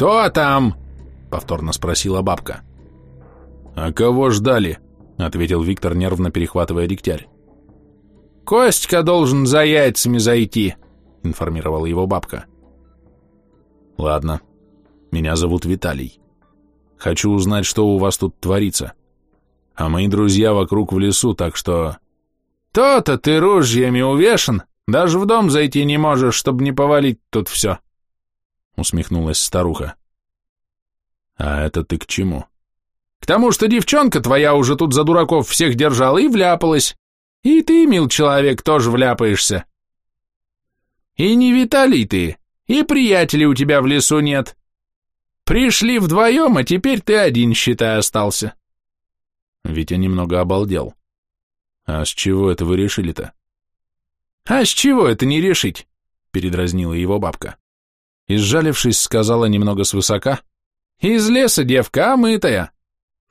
«Кто там?» — повторно спросила бабка. «А кого ждали?» — ответил Виктор, нервно перехватывая дегтярь. «Костька должен за яйцами зайти», — информировала его бабка. «Ладно. Меня зовут Виталий. Хочу узнать, что у вас тут творится. А мои друзья вокруг в лесу, так что...» «То-то ты ружьями увешан, даже в дом зайти не можешь, чтобы не повалить тут все», — усмехнулась старуха. «А это ты к чему?» «К тому, что девчонка твоя уже тут за дураков всех держала и вляпалась. И ты, мил человек, тоже вляпаешься. И не Виталий ты, и приятелей у тебя в лесу нет. Пришли вдвоем, а теперь ты один, считай, остался». Витя немного обалдел. «А с чего это вы решили-то?» «А с чего это не решить?» — передразнила его бабка. И, сжалившись, сказала немного свысока. «Из леса девка, омытая.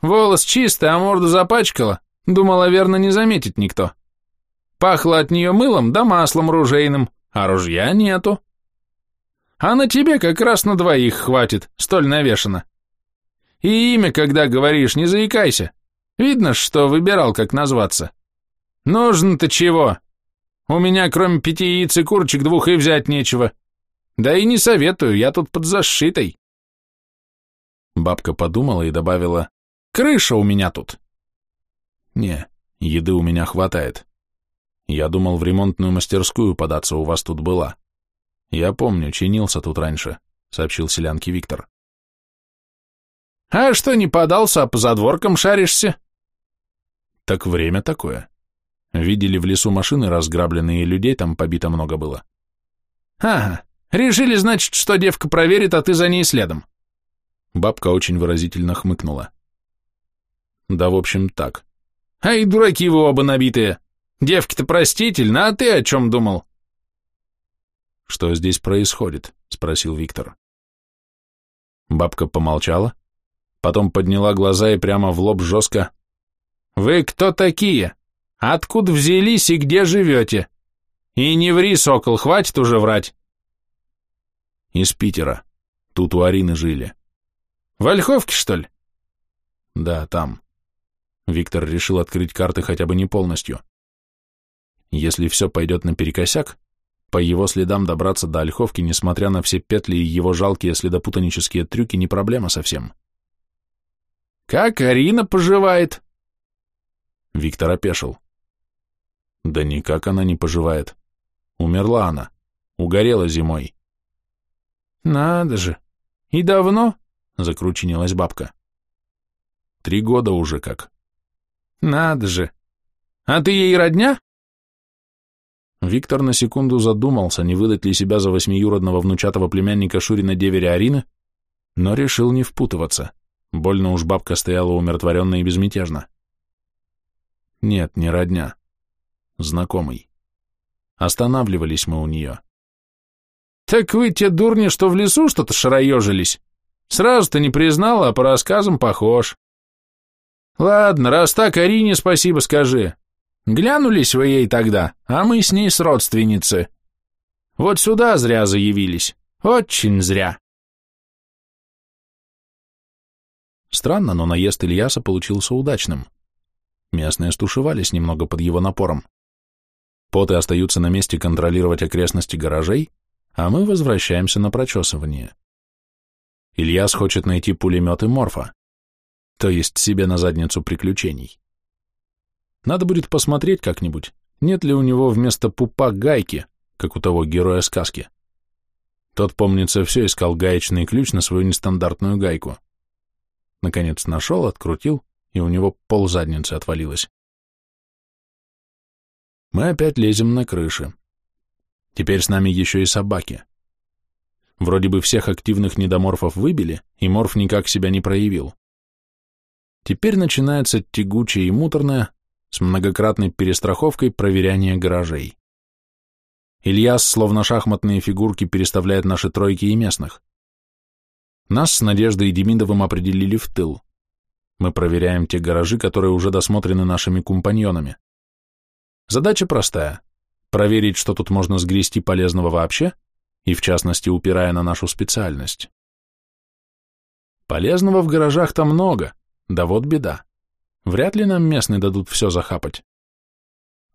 Волос чистый, а морду запачкала. Думала, верно, не заметит никто. Пахло от нее мылом да маслом ружейным, а ружья нету. А на тебе как раз на двоих хватит, столь навешано. И имя, когда говоришь, не заикайся. Видно, что выбирал, как назваться. Нужно-то чего? У меня кроме пяти яиц и курочек двух и взять нечего. Да и не советую, я тут под защитой. Бабка подумала и добавила, крыша у меня тут. Не, еды у меня хватает. Я думал, в ремонтную мастерскую податься у вас тут была. Я помню, чинился тут раньше, сообщил селянке Виктор. А что не подался, а по задворкам шаришься? Так время такое. Видели в лесу машины разграбленные, людей там побито много было. Ага, решили, значит, что девка проверит, а ты за ней следом. Бабка очень выразительно хмыкнула. Да, в общем, так. Ай, дураки вы оба набитые. Девки-то простительно, а ты о чем думал? Что здесь происходит? Спросил Виктор. Бабка помолчала, потом подняла глаза и прямо в лоб жестко. Вы кто такие? Откуда взялись и где живете? И не ври, сокол, хватит уже врать. Из Питера. Тут у Арины жили. В Ольховке, что ли? Да, там. Виктор решил открыть карты хотя бы не полностью. Если все пойдет наперекосяк, по его следам добраться до Ольховки, несмотря на все петли и его жалкие следопутанические трюки, не проблема совсем. «Как Арина поживает?» Виктор опешил. «Да никак она не поживает. Умерла она. Угорела зимой». «Надо же! И давно?» — закрученилась бабка. «Три года уже как». «Надо же! А ты ей родня?» Виктор на секунду задумался, не выдать ли себя за восьмиюродного внучатого племянника Шурина деверя Арины, но решил не впутываться. Больно уж бабка стояла умиротворенно и безмятежно. Нет, не родня. Знакомый. Останавливались мы у нее. Так вы те дурни, что в лесу что-то шароежились. Сразу-то не признала, а по рассказам похож. Ладно, раз так, Арине спасибо скажи. Глянулись вы ей тогда, а мы с ней сродственницы. Вот сюда зря заявились. Очень зря. Странно, но наезд Ильяса получился удачным. Местные стушевались немного под его напором. Поты остаются на месте контролировать окрестности гаражей, а мы возвращаемся на прочесывание. Ильяс хочет найти пулеметы Морфа, то есть себе на задницу приключений. Надо будет посмотреть как-нибудь, нет ли у него вместо пупа гайки, как у того героя сказки. Тот, помнится, все искал гаечный ключ на свою нестандартную гайку. Наконец нашел, открутил, и у него пол задницы отвалилось. Мы опять лезем на крыши. Теперь с нами еще и собаки. Вроде бы всех активных недоморфов выбили, и морф никак себя не проявил. Теперь начинается тягучее и муторное, с многократной перестраховкой проверяния гаражей. Ильяс, словно шахматные фигурки, переставляет наши тройки и местных. Нас с Надеждой и Демидовым определили в тыл. Мы проверяем те гаражи, которые уже досмотрены нашими компаньонами. Задача простая – проверить, что тут можно сгрести полезного вообще, и в частности упирая на нашу специальность. Полезного в гаражах-то много, да вот беда. Вряд ли нам местные дадут все захапать.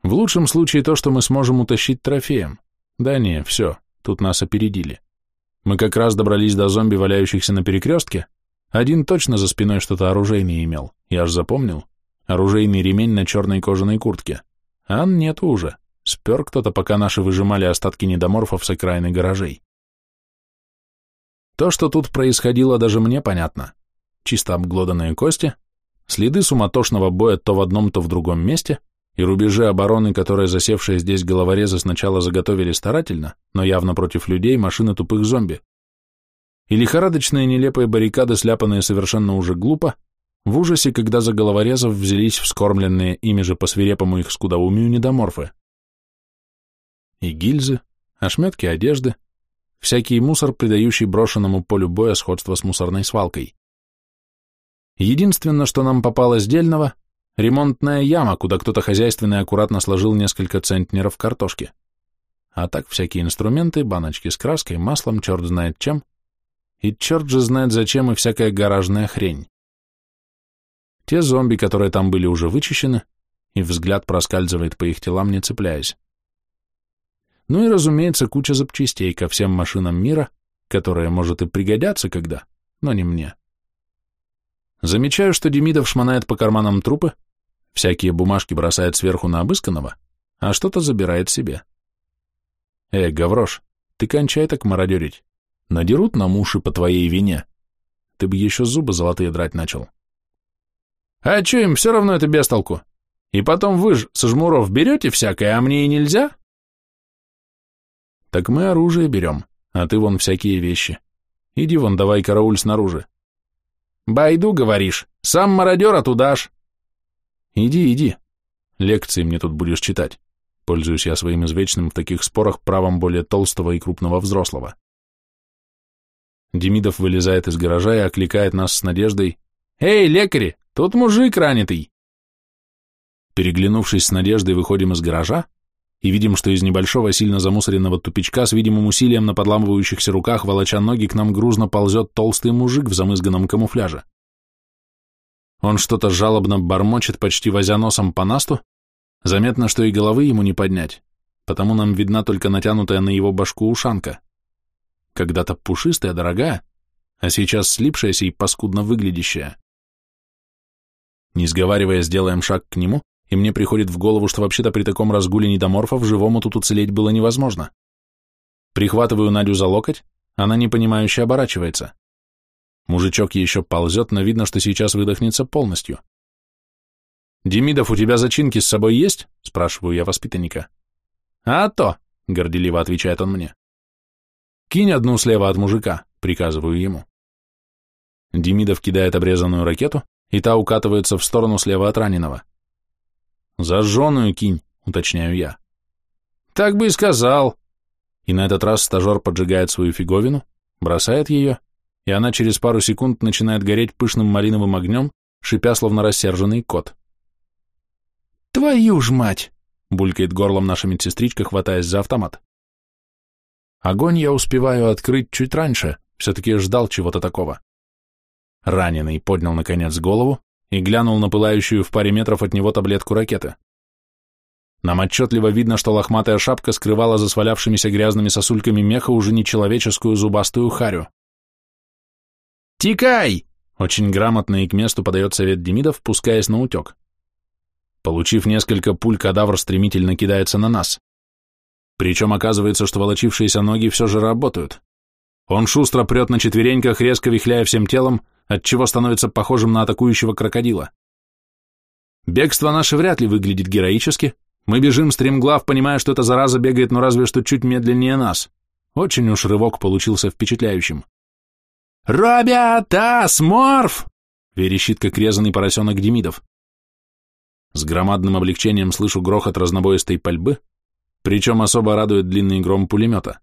В лучшем случае то, что мы сможем утащить трофеем. Да не, все, тут нас опередили. Мы как раз добрались до зомби, валяющихся на перекрестке. Один точно за спиной что-то оружейное имел, я аж запомнил. Оружейный ремень на черной кожаной куртке. Ан нету уже. Спер кто-то, пока наши выжимали остатки недоморфов с окраины гаражей. То, что тут происходило, даже мне понятно. Чисто обглоданные кости, следы суматошного боя то в одном, то в другом месте, и рубежи обороны, которые засевшие здесь головорезы сначала заготовили старательно, но явно против людей, машины тупых зомби. И лихорадочные нелепые баррикады, сляпанные совершенно уже глупо, в ужасе, когда за головорезов взялись вскормленные ими же по свирепому их скудоумию недоморфы. И гильзы, ошметки одежды, всякий мусор, придающий брошенному полю боя сходство с мусорной свалкой. Единственное, что нам попалось дельного, ремонтная яма, куда кто-то хозяйственно и аккуратно сложил несколько центнеров картошки. А так всякие инструменты, баночки с краской, маслом, черт знает чем, и черт же знает зачем и всякая гаражная хрень. Те зомби, которые там были, уже вычищены, и взгляд проскальзывает по их телам, не цепляясь. Ну и, разумеется, куча запчастей ко всем машинам мира, которые, может, и пригодятся когда, но не мне. Замечаю, что Демидов шмонает по карманам трупы, всякие бумажки бросает сверху на обысканного, а что-то забирает себе. Эй, Гаврош, ты кончай так мародерить. Надерут нам уши по твоей вине. Ты бы еще зубы золотые драть начал. А че им все равно это без толку? И потом вы ж со жмуров берете всякое, а мне и нельзя? Так мы оружие берем, а ты вон всякие вещи. Иди вон, давай карауль снаружи. Байду, говоришь, сам мародер, а туда ж. Иди, иди. Лекции мне тут будешь читать. Пользуюсь я своим извечным в таких спорах правом более толстого и крупного взрослого. Демидов вылезает из гаража и окликает нас с надеждой. «Эй, лекари, тут мужик ранитый!» Переглянувшись с надеждой, выходим из гаража и видим, что из небольшого сильно замусоренного тупичка с видимым усилием на подламывающихся руках, волоча ноги, к нам грузно ползет толстый мужик в замызганном камуфляже. Он что-то жалобно бормочет, почти возя носом по насту, заметно, что и головы ему не поднять, потому нам видна только натянутая на его башку ушанка. Когда-то пушистая, дорогая, а сейчас слипшаяся и паскудно выглядящая. Не сговариваясь, делаем шаг к нему, и мне приходит в голову, что вообще-то при таком разгуле недоморфов живому тут уцелеть было невозможно. Прихватываю Надю за локоть, она непонимающе оборачивается. Мужичок еще ползет, но видно, что сейчас выдохнется полностью. «Демидов, у тебя зачинки с собой есть?» – спрашиваю я воспитанника. «А то!» – горделиво отвечает он мне. «Кинь одну слева от мужика», – приказываю ему. Демидов кидает обрезанную ракету, и та укатывается в сторону слева от раненого. «Зажженную кинь», — уточняю я. «Так бы и сказал». И на этот раз стажер поджигает свою фиговину, бросает ее, и она через пару секунд начинает гореть пышным малиновым огнем, шипя, словно рассерженный кот. «Твою ж мать!» — булькает горлом наша медсестричка, хватаясь за автомат. Огонь я успеваю открыть чуть раньше, все-таки ждал чего-то такого. Раненый поднял, наконец, голову и глянул на пылающую в паре метров от него таблетку ракеты. Нам отчетливо видно, что лохматая шапка скрывала за свалявшимися грязными сосульками меха уже нечеловеческую зубастую харю. «Тикай!» — очень грамотно и к месту подает совет Демидов, пускаясь на утек. Получив несколько пуль, кадавр стремительно кидается на нас. Причем оказывается, что волочившиеся ноги все же работают. Он шустро прет на четвереньках, резко вихляя всем телом, отчего становится похожим на атакующего крокодила. Бегство наше вряд ли выглядит героически. Мы бежим стремглав, понимая, что эта зараза бегает, но разве что чуть медленнее нас. Очень уж рывок получился впечатляющим. «Робята! Сморф!» — верещит, как резанный поросенок Демидов. С громадным облегчением слышу грохот разнобоистой пальбы, причем особо радует длинный гром пулемета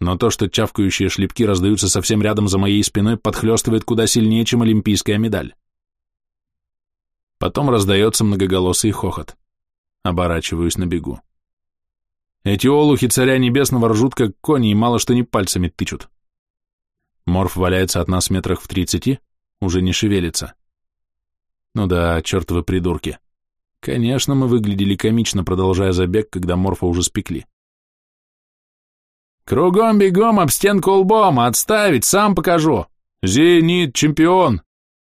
но то, что чавкающие шлепки раздаются совсем рядом за моей спиной, подхлестывает куда сильнее, чем олимпийская медаль. Потом раздается многоголосый хохот. Оборачиваюсь на бегу. Эти олухи царя небесного ржут, как кони, и мало что не пальцами тычут. Морф валяется от нас метрах в тридцати, уже не шевелится. Ну да, чертовы придурки. Конечно, мы выглядели комично, продолжая забег, когда морфа уже спекли. «Кругом бегом, об стенку лбом, отставить, сам покажу! Зенит, чемпион!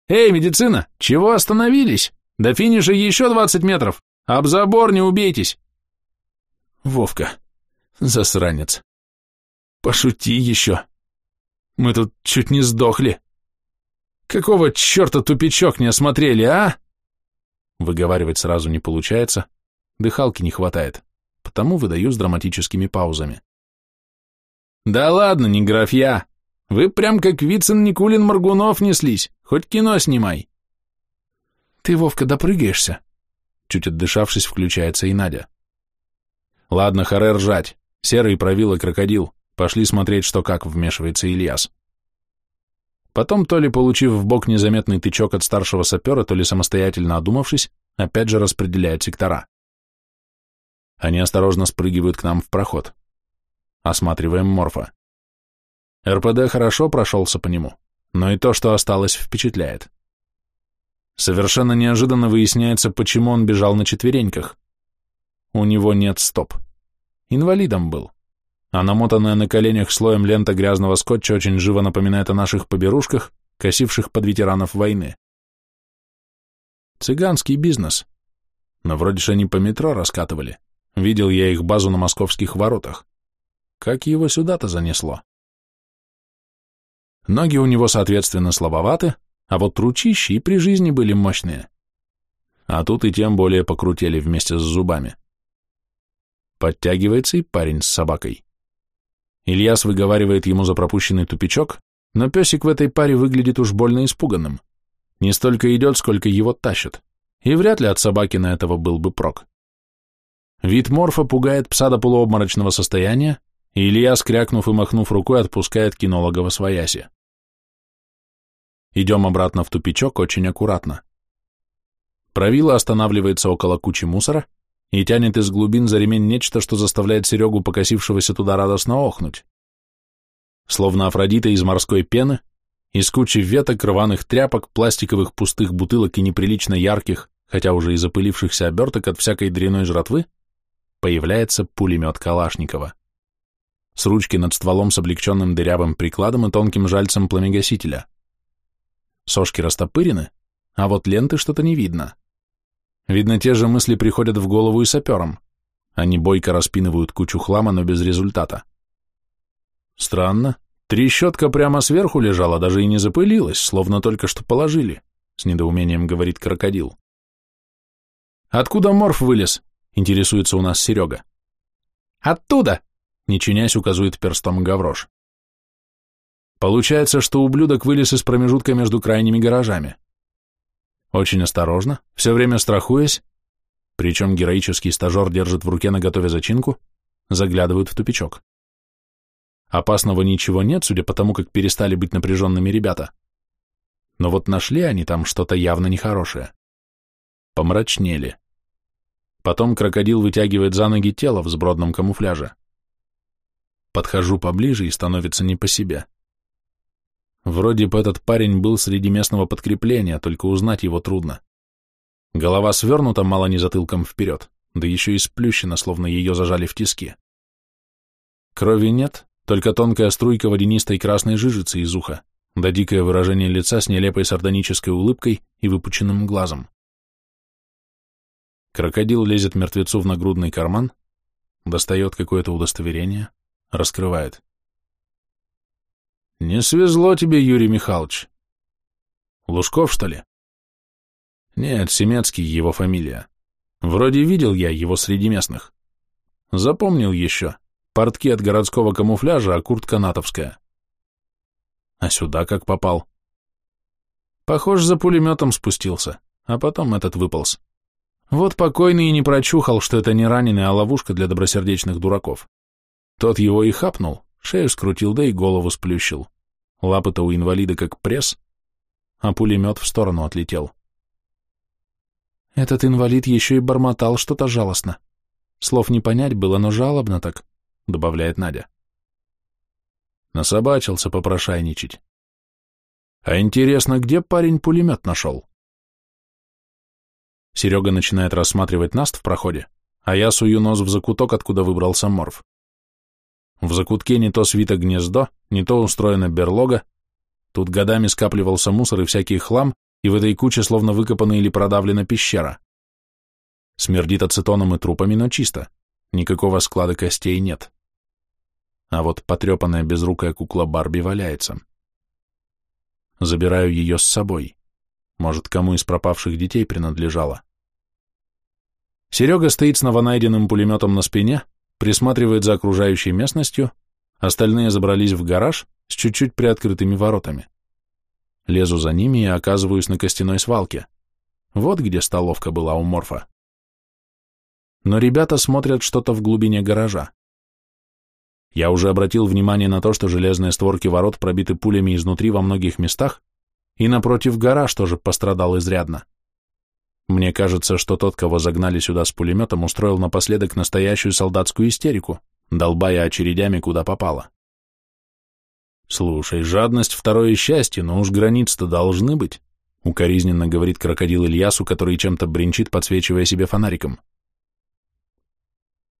Эй, медицина, чего остановились? До финиша еще двадцать метров, об забор не убейтесь!» Вовка, засранец. Пошути еще. Мы тут чуть не сдохли. Какого черта тупичок не осмотрели, а? Выговаривать сразу не получается, дыхалки не хватает, потому выдаю с драматическими паузами. Да ладно, не графья. Вы прям как Вицин Никулин Маргунов неслись, хоть кино снимай. Ты, Вовка, допрыгаешься? Чуть отдышавшись, включается и Надя. Ладно, харе ржать. Серый провил и крокодил. Пошли смотреть, что как, вмешивается Ильяс. Потом, то ли получив в бок незаметный тычок от старшего сапера, то ли самостоятельно одумавшись, опять же распределяет сектора. Они осторожно спрыгивают к нам в проход. Осматриваем морфа. РПД хорошо прошелся по нему, но и то, что осталось, впечатляет. Совершенно неожиданно выясняется, почему он бежал на четвереньках. У него нет стоп. Инвалидом был. А намотанная на коленях слоем лента грязного скотча очень живо напоминает о наших поберушках, косивших под ветеранов войны. Цыганский бизнес. Но вроде же они по метро раскатывали. Видел я их базу на московских воротах. Как его сюда-то занесло? Ноги у него, соответственно, слабоваты, а вот ручищи и при жизни были мощные. А тут и тем более покрутили вместе с зубами. Подтягивается и парень с собакой. Ильяс выговаривает ему за пропущенный тупичок, но песик в этой паре выглядит уж больно испуганным. Не столько идет, сколько его тащат, и вряд ли от собаки на этого был бы прок. Вид морфа пугает пса до полуобморочного состояния, и Илья, скрякнув и махнув рукой, отпускает кинолога во свояси. Идем обратно в тупичок очень аккуратно. Правило останавливается около кучи мусора, и тянет из глубин за ремень нечто, что заставляет Серегу, покосившегося туда, радостно охнуть. Словно Афродита из морской пены, из кучи веток, рваных тряпок, пластиковых пустых бутылок и неприлично ярких, хотя уже и запылившихся оберток от всякой дряной жратвы, появляется пулемет Калашникова. С ручки над стволом с облегченным дырявым прикладом и тонким жальцем пламегасителя. Сошки растопырены, а вот ленты что-то не видно. Видно, те же мысли приходят в голову и саперам. Они бойко распинывают кучу хлама, но без результата. Странно. Трещотка прямо сверху лежала, даже и не запылилась, словно только что положили, с недоумением говорит крокодил. Откуда морф вылез? Интересуется у нас Серега. Оттуда! Не чинясь, указывает перстом Гаврош. Получается, что ублюдок вылез из промежутка между крайними гаражами. Очень осторожно, все время страхуясь, причем героический стажер держит в руке наготове зачинку, заглядывают в тупичок. Опасного ничего нет, судя по тому, как перестали быть напряженными ребята. Но вот нашли они там что-то явно нехорошее. Помрачнели. Потом крокодил вытягивает за ноги тело в сбродном камуфляже. Подхожу поближе и становится не по себе. Вроде бы этот парень был среди местного подкрепления, только узнать его трудно. Голова свернута мало не затылком вперед, да еще и сплющена, словно ее зажали в тиски. Крови нет, только тонкая струйка водянистой красной жижицы из уха, да дикое выражение лица с нелепой сардонической улыбкой и выпученным глазом. Крокодил лезет мертвецу в нагрудный карман, достает какое-то удостоверение, раскрывает. Не свезло тебе, Юрий Михайлович. Лужков, что ли? Нет, Семецкий его фамилия. Вроде видел я его среди местных. Запомнил еще. Портки от городского камуфляжа, а куртка натовская. А сюда как попал? Похож, за пулеметом спустился, а потом этот выполз. Вот покойный и не прочухал, что это не раненый, а ловушка для добросердечных дураков. Тот его и хапнул, шею скрутил, да и голову сплющил. Лапы-то у инвалида как пресс, а пулемет в сторону отлетел. Этот инвалид еще и бормотал что-то жалостно. Слов не понять было, но жалобно так, добавляет Надя. Насобачился попрошайничать. А интересно, где парень пулемет нашел? Серега начинает рассматривать Наст в проходе, а я сую нос в закуток, откуда выбрался Морф. В закутке не то свито гнездо, не то устроена берлога, тут годами скапливался мусор и всякий хлам, и в этой куче словно выкопана или продавлена пещера. Смердит ацетоном и трупами, но чисто, никакого склада костей нет. А вот потрепанная безрукая кукла Барби валяется. Забираю ее с собой. Может, кому из пропавших детей принадлежала. Серега стоит с новонайденным пулеметом на спине, присматривает за окружающей местностью, остальные забрались в гараж с чуть-чуть приоткрытыми воротами. Лезу за ними и оказываюсь на костяной свалке. Вот где столовка была у Морфа. Но ребята смотрят что-то в глубине гаража. Я уже обратил внимание на то, что железные створки ворот пробиты пулями изнутри во многих местах, и напротив гараж тоже пострадал изрядно. Мне кажется, что тот, кого загнали сюда с пулеметом, устроил напоследок настоящую солдатскую истерику, долбая очередями куда попало. «Слушай, жадность — второе счастье, но уж границы-то должны быть», — укоризненно говорит крокодил Ильясу, который чем-то бренчит, подсвечивая себе фонариком.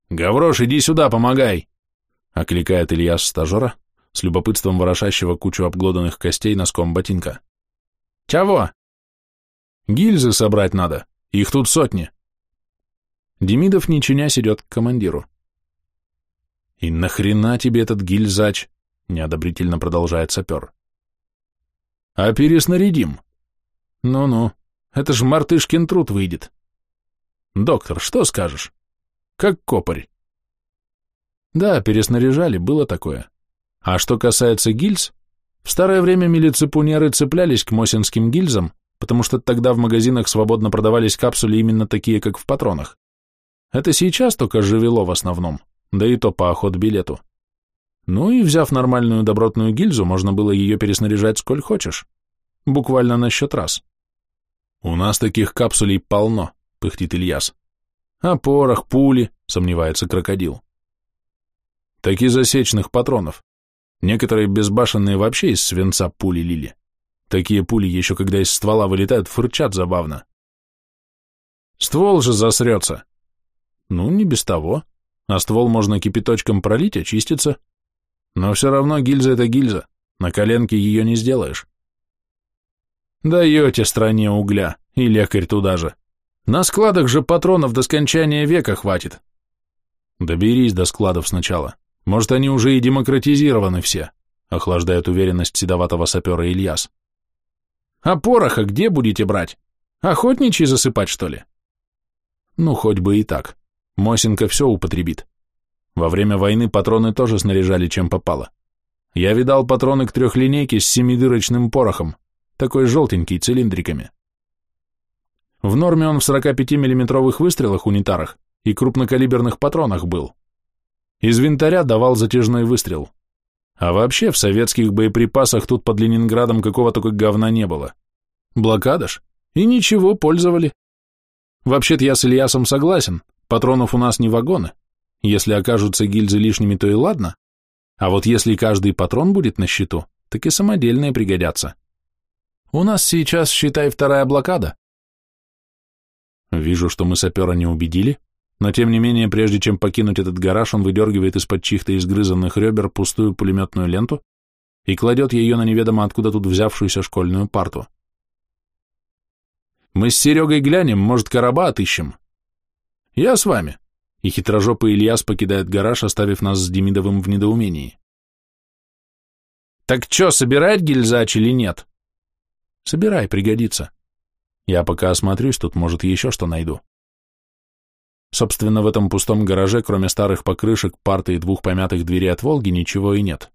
«Гаврош, иди сюда, помогай!» окликает Ильяс стажера, с любопытством ворошащего кучу обглоданных костей носком ботинка. «Чего?» «Гильзы собрать надо, их тут сотни». Демидов, не чинясь, идет к командиру. «И нахрена тебе этот гильзач?» — неодобрительно продолжает сапер. «А переснарядим». «Ну-ну, это ж мартышкин труд выйдет». «Доктор, что скажешь?» «Как копарь». Да, переснаряжали, было такое. А что касается гильз, в старое время милиципунеры цеплялись к мосинским гильзам, потому что тогда в магазинах свободно продавались капсули именно такие, как в патронах. Это сейчас только живело в основном, да и то по охот-билету. Ну и взяв нормальную добротную гильзу, можно было ее переснаряжать сколь хочешь. Буквально на счет раз. «У нас таких капсулей полно», — пыхтит Ильяс. «А порох, пули», — сомневается крокодил так засечных патронов. Некоторые безбашенные вообще из свинца пули лили. Такие пули еще когда из ствола вылетают, фырчат забавно. Ствол же засрется. Ну, не без того. А ствол можно кипяточком пролить, очиститься. Но все равно гильза — это гильза. На коленке ее не сделаешь. Даете стране угля, и лекарь туда же. На складах же патронов до скончания века хватит. Доберись до складов сначала. Может, они уже и демократизированы все, охлаждает уверенность седоватого сапера Ильяс. А пороха где будете брать? Охотничий засыпать, что ли? Ну, хоть бы и так. Мосинка все употребит. Во время войны патроны тоже снаряжали, чем попало. Я видал патроны к трехлинейке с семидырочным порохом, такой желтенький, цилиндриками. В норме он в 45-миллиметровых выстрелах унитарах и крупнокалиберных патронах был. Из винтаря давал затяжной выстрел. А вообще в советских боеприпасах тут под Ленинградом какого только говна не было. Блокада ж. И ничего, пользовали. Вообще-то я с Ильясом согласен, патронов у нас не вагоны. Если окажутся гильзы лишними, то и ладно. А вот если каждый патрон будет на счету, так и самодельные пригодятся. У нас сейчас, считай, вторая блокада. Вижу, что мы сапера не убедили, но тем не менее, прежде чем покинуть этот гараж, он выдергивает из-под чьих-то изгрызанных ребер пустую пулеметную ленту и кладет ее на неведомо откуда тут взявшуюся школьную парту. «Мы с Серегой глянем, может, короба отыщем?» «Я с вами», и хитрожопый Ильяс покидает гараж, оставив нас с Демидовым в недоумении. «Так чё, собирать гильзач или нет?» «Собирай, пригодится. Я пока осмотрюсь, тут, может, еще что найду». Собственно, в этом пустом гараже, кроме старых покрышек, парты и двух помятых дверей от «Волги», ничего и нет.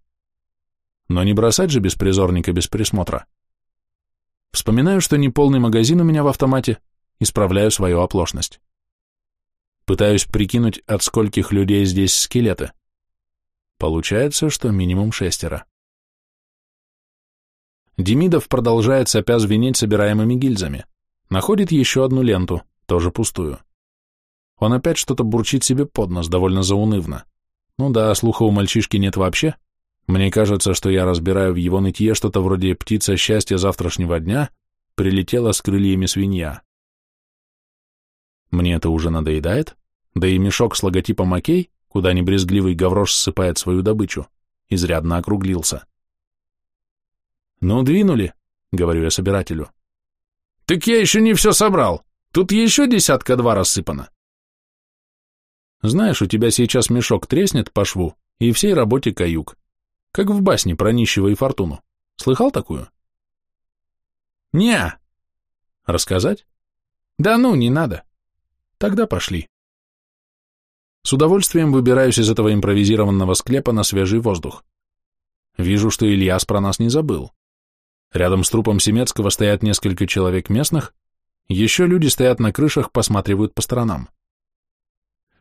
Но не бросать же беспризорника без присмотра. Вспоминаю, что неполный магазин у меня в автомате, исправляю свою оплошность. Пытаюсь прикинуть, от скольких людей здесь скелеты. Получается, что минимум шестеро. Демидов продолжает сопя звенеть собираемыми гильзами. Находит еще одну ленту, тоже пустую. Он опять что-то бурчит себе под нос, довольно заунывно. Ну да, слуха у мальчишки нет вообще. Мне кажется, что я разбираю в его нытье что-то вроде «птица счастья завтрашнего дня» прилетела с крыльями свинья. Мне это уже надоедает, да и мешок с логотипом «Окей», куда небрезгливый гаврош ссыпает свою добычу, изрядно округлился. «Ну, двинули», — говорю я собирателю. «Так я еще не все собрал. Тут еще десятка-два рассыпано». «Знаешь, у тебя сейчас мешок треснет по шву, и всей работе каюк. Как в басне про нищего и фортуну. Слыхал такую?» «Не». «Рассказать?» «Да ну, не надо». «Тогда пошли». С удовольствием выбираюсь из этого импровизированного склепа на свежий воздух. Вижу, что Ильяс про нас не забыл. Рядом с трупом Семецкого стоят несколько человек местных, еще люди стоят на крышах, посматривают по сторонам.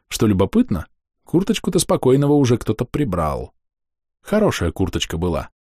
Что любопытно, курточку-то спокойного уже кто-то прибрал. Хорошая курточка была.